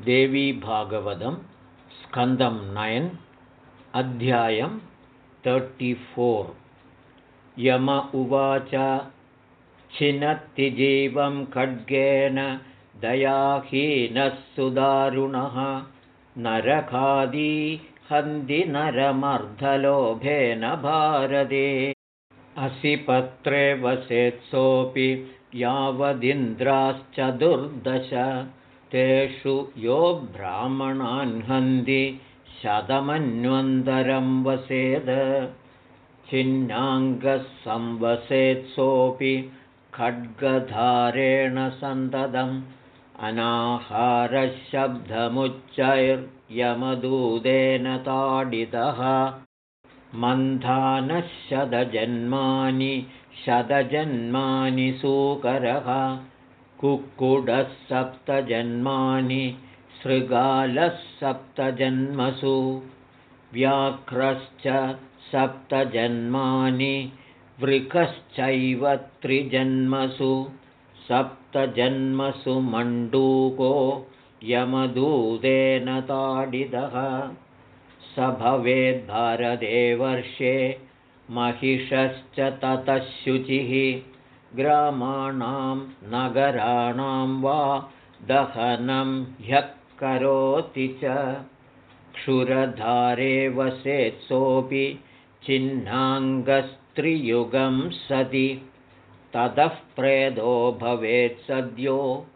देवीभागवतं स्कन्दं नयन् अध्यायं तर्टिफोर् यम उवाच छिनत्तिजीवं खड्गेन दयाहीनः सुदारुणः नरखादी हन्ति नरमर्धलोभेन भारते। असि पत्रे वसेत्सोऽपि यावदिन्द्राश्चतुर्दश तेषु यो ब्राह्मणान् हन्ति शतमन्वन्तरं वसेद। छिन्नाङ्गः संवसेत्सोऽपि खड्गधारेण सन्ततम्। अनाहारशब्दमुच्चैर्यमदूदेन ताडितः। मन्थानः शतजन्मानि शतजन्मानि सूकरः कुक्कुडः सप्तजन्मानि शृगालः सप्तजन्मसु व्याघ्रश्च सप्तजन्मानि वृकश्चैव त्रिजन्मसु सप्तजन्मसु मण्डूको यमदूतेन ताडितः। स भवेद्भारते वर्षे महिषश्च ततः शुचिः ग्रामाणां नगराणां वा दहनं ह्यः करोति च। क्षुरधारे वसेत्सोऽपि चिह्नाङ्गस्त्रियुगं सति। ततः प्रेदो भवेत् सद्यो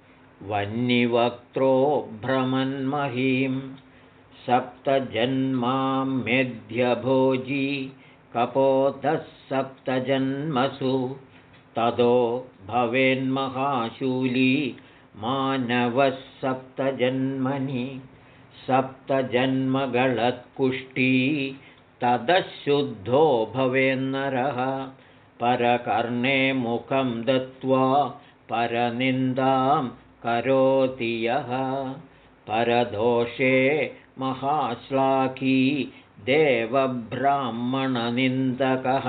वह्निवक्त्रो भ्रमन्महीं। सप्तजन्मां मेध्यभोजी कपोतः सप्तजन्मसु ततो भवेन्महाशूली मानवः सप्तजन्मनि सप्तजन्मगळत्कुष्ठी ततः शुद्धो भवेन्नरः परकर्णे मुखं दत्त्वा परनिन्दां करोति यः परदोषे महाश्लाकी देवब्राह्मणनिन्दकः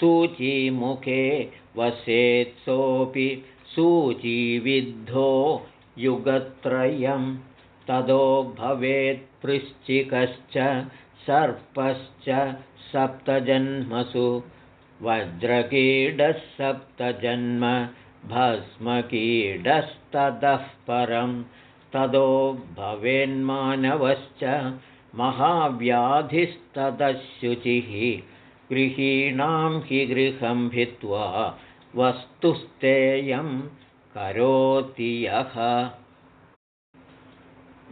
सूचीमुखे वसेत्सोऽपि सूचीविद्धो युगत्रयं ततो भवेत्पृश्चिकश्च सर्पश्च सप्तजन्मसु वज्रकीडः सप्तजन्म भस्मकीडस्ततः परं ततो भवेन्मानवश्च महाव्याधिस्ततः गृहीणां हि गृहं भित्त्वा वस्तुस्तेयं करोति यः।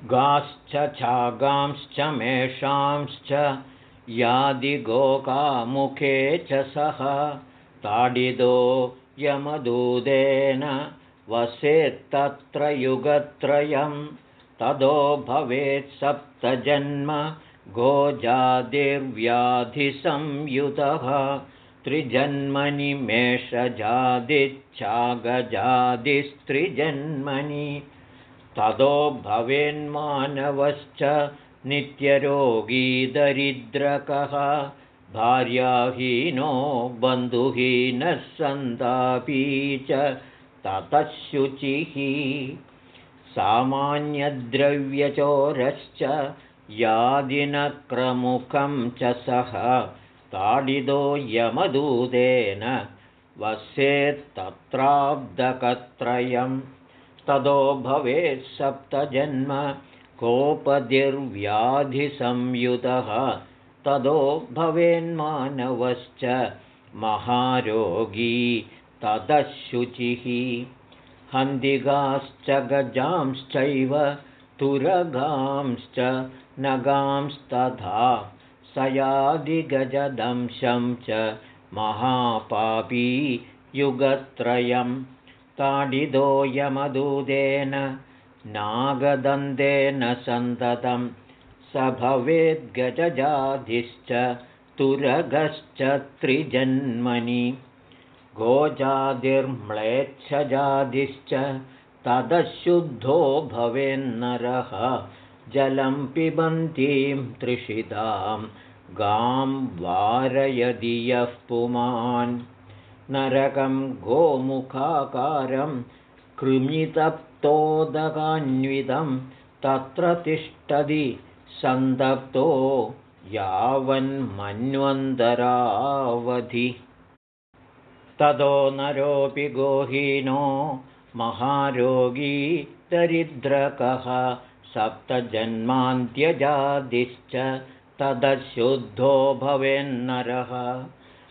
गाश्च छागांश्च मेषांश्च यादिगोकामुखे च सः। ताडितो यमदूदेन वसेत्तत्र युगत्रयं ततो भवेत् सप्तजन्म गोजादिर्व्याधिसंयुतः त्रिजन्मनि मेषजादिच्छागजादिस्त्रिजन्मनि ततो भवेन्मानवश्च नित्यरोगी दरिद्रकः भार्याहीनो बन्धुहीनः सन्तापी च ततः शुचिः सामान्यद्रव्यचोरश्च यादिनक्रमुखं च सः ताडितो यमदूतेन वस्येत्तत्राब्दकत्रयं ततो भवेत् सप्तजन्म कोपदिर्व्याधिसंयुतः। ततो भवेन्मानवश्च महारोगी ततः शुचिः हन्दिगाश्च गजांश्चैव तुरगांश्च नगांस्तथा सयादिगजदंशं च महापापी युगत्रयं ताडितो यमदूदेन नागदन्तेन सन्ततं स भवेद्गजजाधिश्च तुरगश्च त्रिजन्मनि गोजादिर्म्लेच्छजादिश्च तदशुद्धो भवेन्नरः जलं पिबन्तीं तृषितां गां वारयदि यः पुमान्। नरकं गोमुखाकारं कृमितप्तोदकान्वितं तत्र तिष्ठति सन्दप्तो यावन्मन्वन्तरावधि। ततो नरोऽपि गोहीनो महारोगी दरिद्रकः सप्तजन्मान्त्यजादिश्च तदशुद्धो भवेन्नरः।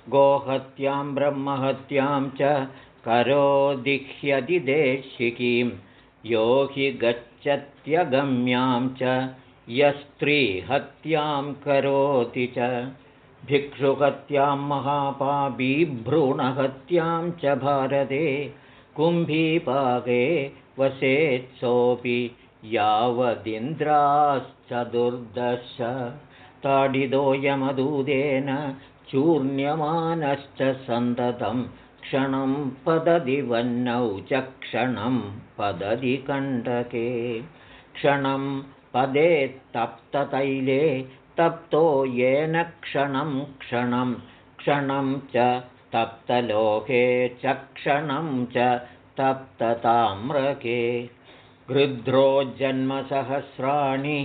गोहत्यां ब्रह्महत्यां च करोदिह्यतिदेशिकीं यो हि गच्छत्यगम्यां च यस्त्रीहत्यां करोति च। भिक्षुहत्यां महापापीभ्रूणहत्यां च भारते। कुम्भीपाके वसेत्सोऽपि यावदिन्द्राश्चतुर्दश ताडितो यमदूदेन चूर्ण्यमानश्च सन्ततं क्षणं पदति वह्नौ च क्षणं पदति कण्टके क्षणं पदेत्तप्ततैले तप्तो येन क्षणं क्षणं क्षणं च तप्तलोके च क्षणं च तप्तताम्रके गृध्रोज्जन्मसहस्राणि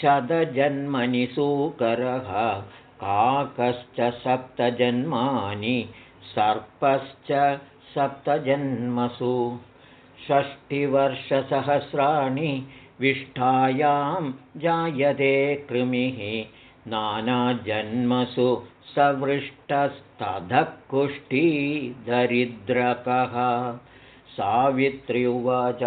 शतजन्मनि सूकरः काकश्च सप्तजन्मानि सर्पश्च सप्तजन्मसु। षष्टिवर्षसहस्राणि विष्ठायां जायते कृमिः नानाजन्मसु सवृष्टस्तधः कुष्ठीदरिद्रकः सावित्री उवाच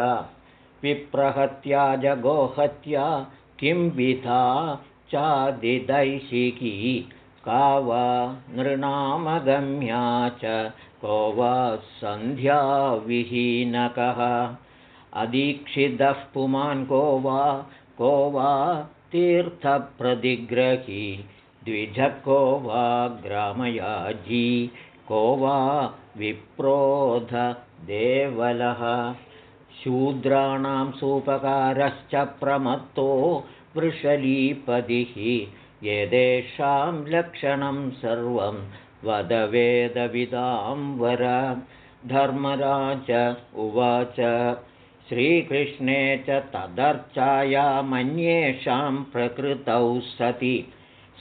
विप्रहत्या जगोहत्या किं विधा चादिदैशिकी? का वा नृणामगम्या च? को वा सन्ध्याविहीनकः? अदीक्षितः पुमान् को वा? को वा तीर्थप्रतिग्रही द्विजको वा ग्रामयाजी? को वा विप्रोधदेवलः शूद्राणां सूपकारश्च प्रमत्तो वृषलीपदिः एतेषां लक्षणं सर्वं वदवेदविदां वर। धर्मराज उवाच श्रीकृष्णे च तदर्चायामन्येषां प्रकृतौ सति।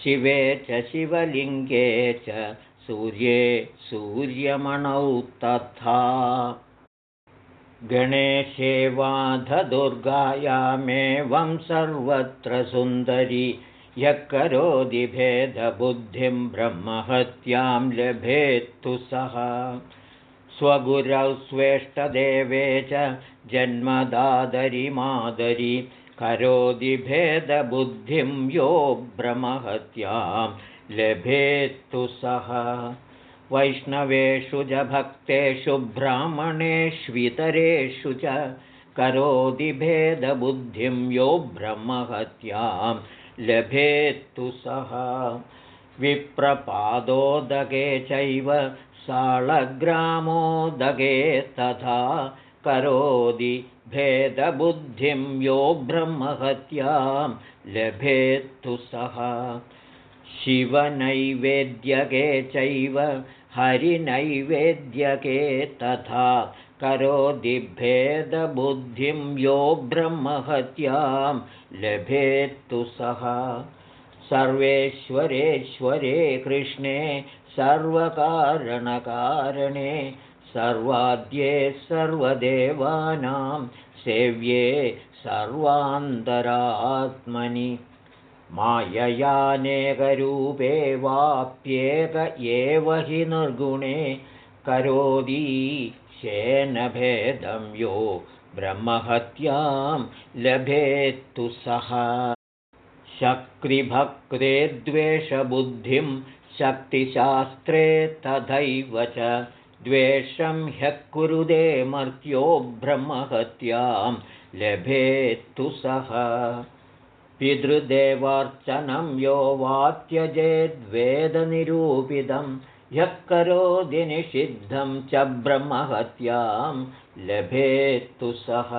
शिवे च शिवलिङ्गे च सूर्ये सूर्यमणौ तथा गणेशे वाधदुर्गायामेवं सर्वत्र सुन्दरी यः करोति भेदबुद्धिं ब्रह्महत्यां लभेत्तु सः। स्वगुरौ स्वेष्टदेवे च जन्मदादरि मादरि करोति भेदबुद्धिं यो ब्रह्महत्यां लभेत्तु सः वैष्णवेषु च भक्तेषु ब्राह्मणेष्वितरेषु च करोति भेदबुद्धिं यो ब्रह्महत्यां। लभेत्तु सः। विप्रपादोदके चैव साळग्रामोदके तथा करोति भेदबुद्धिं यो ब्रह्महत्यां। लभेत्तु सः। शिवनैवेद्यके चैव हरिनैवेद्यके तथा करोदिभेदबुद्धिं यो ब्रह्महत्यां लभेत्तु सः। सर्वेश्वरेश्वरे कृष्णे सर्वकारणकारणे सर्वाद्ये सर्वदेवानां सेव्ये सर्वान्तरात्मनि माययानेकरूपे वाप्येक एव हि निर्गुणे करोदीशेनभेदं यो ब्रह्महत्यां लभेत्तु सः। शक्तिभक्ते द्वेषबुद्धिं शक्तिशास्त्रे तथैव च द्वेषं ह्यः कुरुदे मर्त्यो ब्रह्महत्यां लभेत्तु सः पितृदेवार्चनं यो वात्यजेद्वेदनिरूपितं ह्यः करोति निषिद्धं च ब्रह्महत्यां लभेत्तु सः।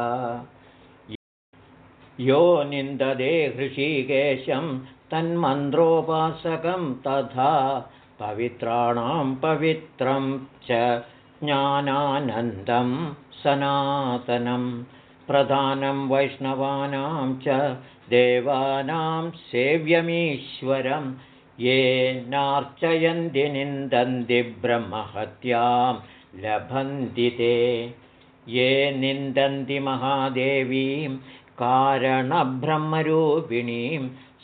यो निन्ददे हृषीकेशं तन्मन्त्रोपासकं तथा पवित्राणां पवित्रं च ज्ञानानन्दं सनातनं प्रधानं वैष्णवानां च देवानां सेव्यमीश्वरं ये नार्चयन्ति निन्दन्ति ब्रह्महत्यां लभन्ति ते। ये निन्दन्ति महादेवीं कारणब्रह्मरूपिणीं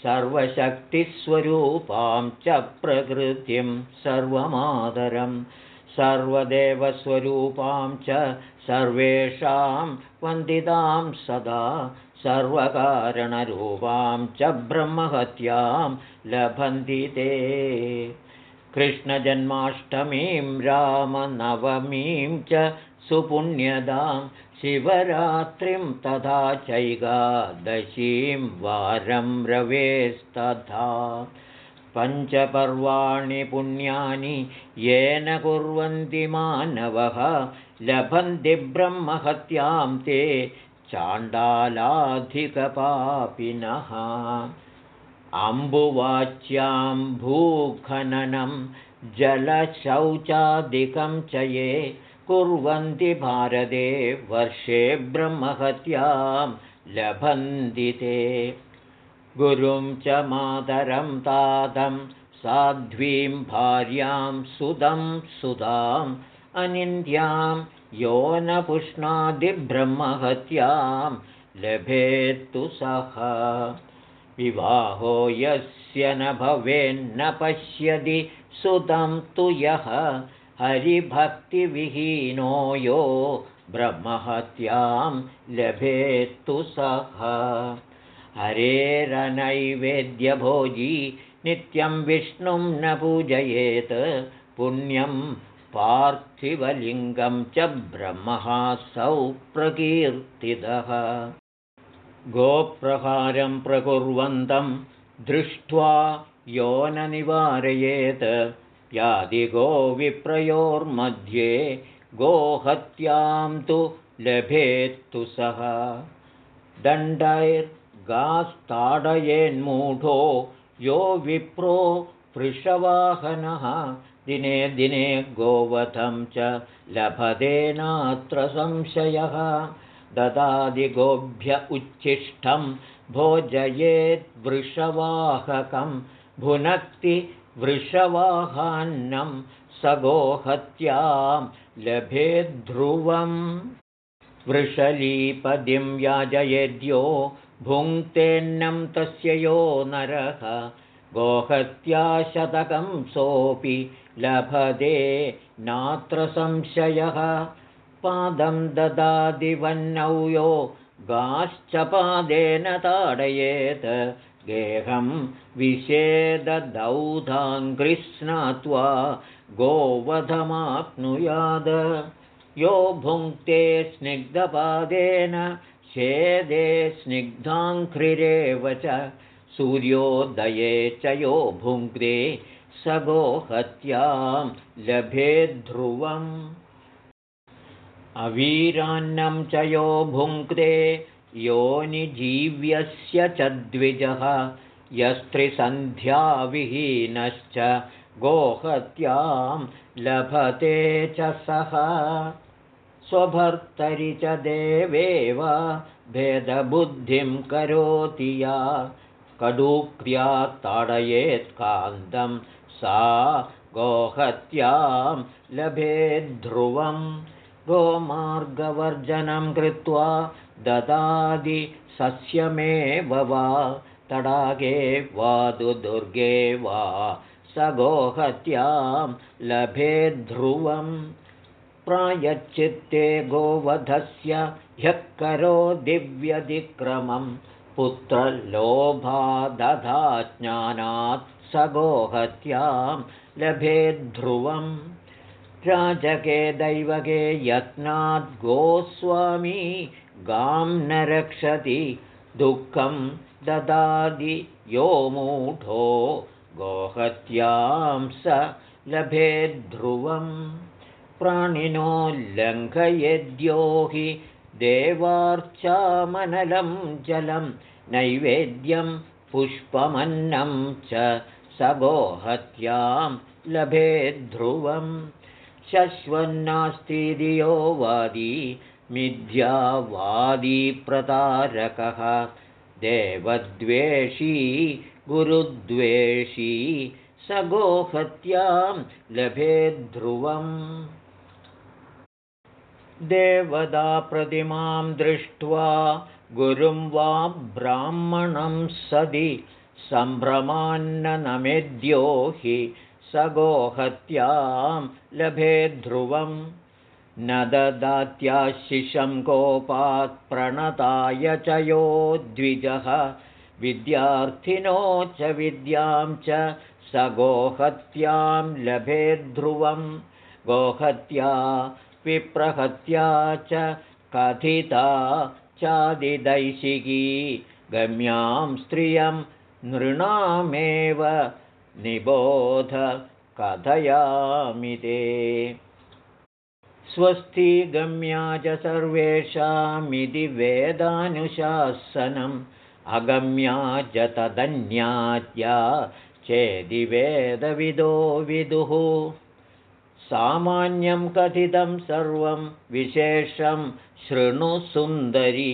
सर्वशक्तिस्वरूपां च प्रकृतिं सर्वमादरं सर्वदेवस्वरूपां च सर्वेषां वन्दितां सदा सर्वकारणरूपां च ब्रह्महत्यां लभन्ति ते। कृष्णजन्माष्टमीं रामनवमीं च सुपुण्यदां शिवरात्रिं तथा चैकादशीं वारं रवेस्तथा पञ्चपर्वाणि पुण्यानि येन कुर्वन्ति मानवः लभन्ति ब्रह्महत्यां ते चाण्डालाधिकपापिनः। अम्बुवाच्यां भूखननं जलशौचादिकं च ये कुर्वन्ति भारते वर्षे ब्रह्महत्यां लभन्ति ते। गुरुं च मातरं तातं साध्वीं भार्यां सुदं सुधाम् अनिन्द्यां यो न पुष्णादिब्रह्महत्यां लभेत्तु सः। विवाहो यस्य न भवेन्न पश्यति सुतं तु यः। हरिभक्तिविहीनो यो ब्रह्महत्यां लभेत्तु सः। हरेरनैवेद्यभोजी नित्यं विष्णुं न पूजयेत्। पुण्यं पार्थिवलिङ्गं च ब्रह्महासौ प्रकीर्तितः। गोप्रहारं प्रकुर्वन्तं दृष्ट्वा यो न निवारयेत् यादिगोविप्रयोर्मध्ये गोहत्यां तु लभेत्तु सः। दण्डैर्गास्ताडयेन्मूढो यो विप्रो वृषवाहनः दिने दिने गोवधं च लभतेनात्र संशयः। ददादिगोभ्य उच्छिष्टं भोजयेद्वृषवाहकं भुनक्ति वृषवाहान्नं सगोहत्यां लभेद्ध्रुवम्। वृषलीपदिं याजयेद्यो भुङ्क्तेन्नं तस्य यो नरः गोहत्याशतकं सोऽपि लभते नात्र संशयः। पादं ददादिवन्नौ यो गाश्च पादेन ताडयेत्। गेहं विषेददौधाङ्घ्रिस्नात्वा गोवधमाप्नुयाद। यो भुङ्क्ते स्निग्धपादेन छेदे स्निग्धाङ्घ्रिरेव च सूर्योदये च यो भुङ्क्ते स गोहत्यां लभेद्ध्रुवम् अवीरान्नं च यो भुङ्क्ते योनिजीव्यस्य च द्विजः यस्त्रिसन्ध्याविहीनश्च गोहत्यां लभते च सः। स्वभर्तरि च देवेव भेदबुद्धिं करोति या कडूक्र्या ताडयेत्कान्तं सा गोहत्यां लभेद्ध्रुवं गोमार्गवर्जनं कृत्वा ददादि सस्यमेव वा तडागे वादुदुर्गे वा स गोहत्यां लभेद्ध्रुवं प्रायच्चित्ते गोवधस्य ह्यः करो दिव्यतिक्रमं पुत्रलोभादधाज्ञानात् स गोहत्यां लभेद्ध्रुवम् राजके दैवके यत्नाद् गोस्वामी गां न रक्षति दुःखं ददादि यो मूढो गोहत्यां स लभेद्ध्रुवं प्राणिनो लङ्घयेद्यो हि देवार्चामनलं जलं नैवेद्यं पुष्पमन्नं च स गोहत्यां लभेद्ध्रुवं। शश्वन्नास्ति वादी मिथ्यावादीप्रतारकः देवद्वेषी गुरुद्वेषी स गोहत्यां लभेद्ध्रुवम् देवदाप्रतिमां दृष्ट्वा गुरुं वा ब्राह्मणं सदि सम्भ्रमान्ननमेद्यो हि स गोहत्यां लभेद्ध्रुवम् न ददात्याशिषं कोपात् प्रणताय च यो द्विजः। विद्यार्थिनो च विद्यां च स गोहत्यां लभेद्ध्रुवं गोहत्या विप्रहत्या च कथिता चादिदैशिकी गम्यां स्त्रियं नृणामेव निबोध कथयामि ते स्वस्ति गम्या च सर्वेषामिति वेदानुशासनम् अगम्या च तदन्याद्या चेदि वेदविदो विदुः सामान्यं कथितं सर्वं विशेषं शृणुसुन्दरि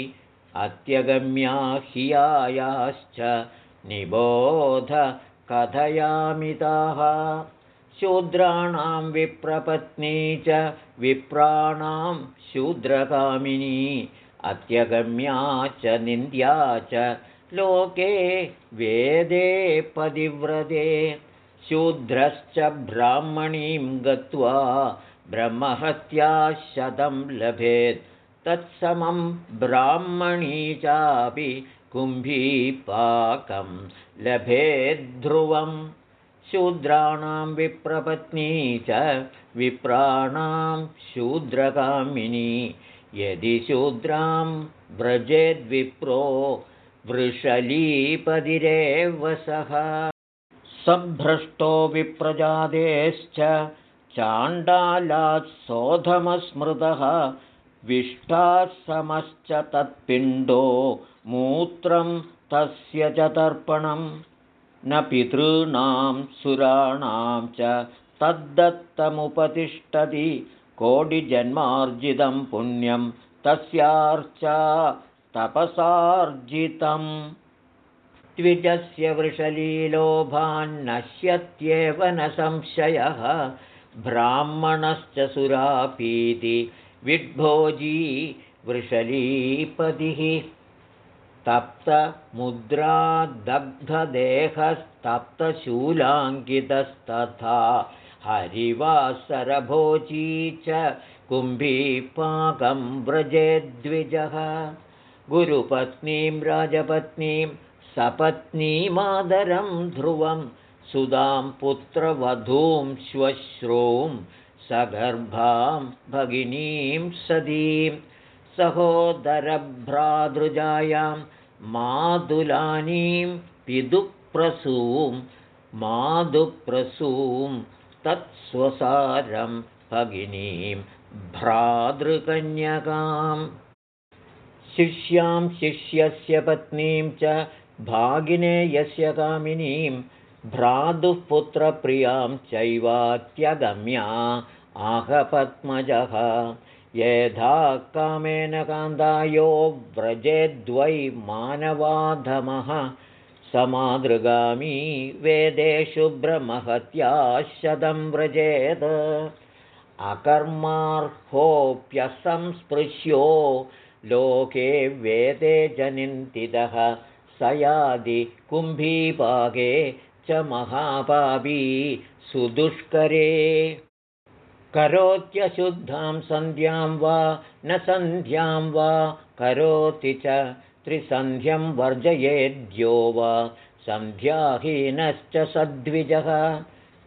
अत्यगम्या ह्यायाश्च निबोध कथयामिताः शूद्राणां विप्रपत्नी च विप्राणां शूद्रकामिनी अत्यगम्या च निन्द्या च लोके वेदे पदिव्रते शूद्रश्च ब्राह्मणीं गत्वा ब्रह्महत्याशतं लभेत्। तत्समं ब्राह्मणी चापि कुम्भीपाकं लभेद्ध्रुवं शूद्राणां विप्रपत्नी च विप्राणां शूद्रकामिनी यदि शूद्रां व्रजेद्विप्रो वृषलीपदिरेव सः सभ्रष्टो विप्रजातेश्च चाण्डालात् सोधमस्मृतः विष्टासमश्च तत्पिण्डो मूत्रं तस्य च तर्पणं न पितॄणां सुराणां च तद्दत्तमुपतिष्ठति कोटिजन्मार्जितं पुण्यं तस्यार्चा तपसार्जितम् द्विजस्य वृषलीलोभान्नश्यत्येव न संशयः। ब्राह्मणश्च सुरापीति विड्भोजी वृषलीपतिः। तप्तमुद्रादग्धदेहस्तप्तशूलाङ्कितस्तथा हरिवासरभोजी च कुम्भीपाकं व्रजेद्विजः। गुरुपत्नीं राजपत्नीं सपत्नीमादरं ध्रुवं सुधां पुत्रवधूं श्वश्रूं सगर्भां भगिनीं सदीं सहोदरभ्रातृजायां मातुलानीं पितुप्रसूं मातुप्रसूं तत्स्वसारं भगिनीं भ्रातृकन्यकाम् शिष्यां शिष्यस्य पत्नीं च भागिनेयस्य कामिनीं भ्रातुः पुत्रप्रियां चैवात्यगम्या आहपद्मजः यथा कामेन कान्दायो व्रजेद्वै मानवाधमः समादृगामी वेदेषु ब्रह्महत्याशतं व्रजेत्। अकर्मार्होऽप्यसंस्पृश्यो लोके वेदे जनिन्तितः स यादि कुम्भीपाके च महापापी सुदुष्करे। करोत्यशुद्धां सन्ध्यां वा न सन्ध्यां वा करोति च त्रिसन्ध्यं वर्जयेद्यो वा सन्ध्याहीनश्च सद्विजः।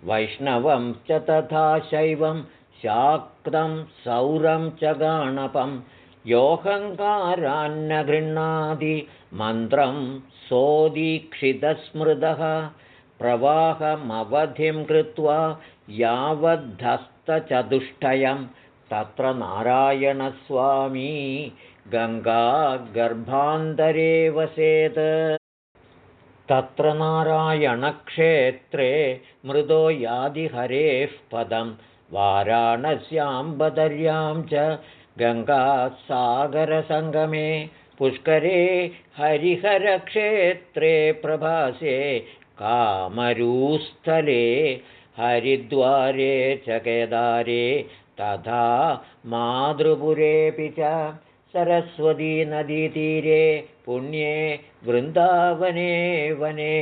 वैष्णवं च तथा शैवं शाक्तं सौरं च गाणपं योऽहङ्कारान्न गृह्णादि मन्त्रं सोदीक्षितस्मृतः। प्रवाहमवधिं कृत्वा यावद्धस्तचतुष्टयं तत्र नारायणस्वामी गङ्गागर्भान्तरे वसेत्। तत्र नारायणक्षेत्रे मृदो यादिहरेः पदं वाराणस्यां बदर्यां च गङ्गासागरसङ्गमे पुष्करे हरिहरक्षेत्रे प्रभासे कामरूस्थले हरिद्वारे च केदारे तथा मातृपुरेऽपि च सरस्वतीनदीतीरे पुण्ये वृन्दावने वने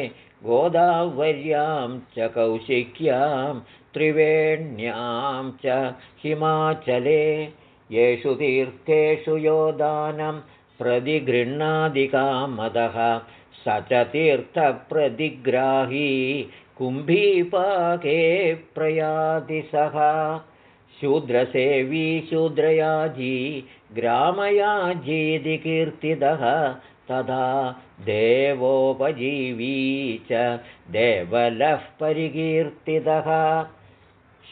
गोदावर्यां च कौशिक्यां त्रिवेण्यां च हिमाचले येषु तीर्थेषु योदानं प्रतिगृह्णादिकामदः। स च तीर्थप्रतिग्राही कुम्भीपाके प्रयाति सः। शूद्रसेवी शूद्रयाजी ग्रामयाजीति कीर्तितः तथा देवोपजीवी च देवलः परिकीर्तितः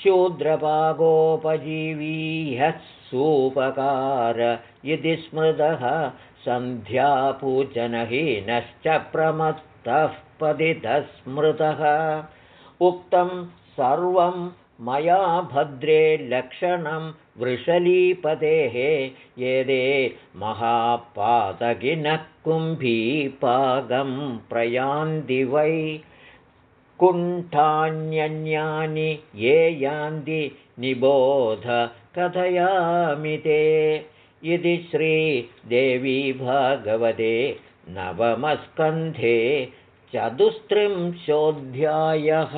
शूद्रपागोपजीवीहः सूपकार। इति स्मृतः सन्ध्यापूजनहीनश्च प्रमत्तः पतितः स्मृतः उक्तं सर्वं मया भद्रे लक्षणं वृषलीपतेः। यदे महापातकिनः कुम्भीपागं प्रयान्ति वै कुण्ठान्यन्यानि ये यान्ति निबोध कथयामि ते। इति श्रीदेवी भगवते नवमस्कन्धे चतुस्त्रिंशोऽध्यायः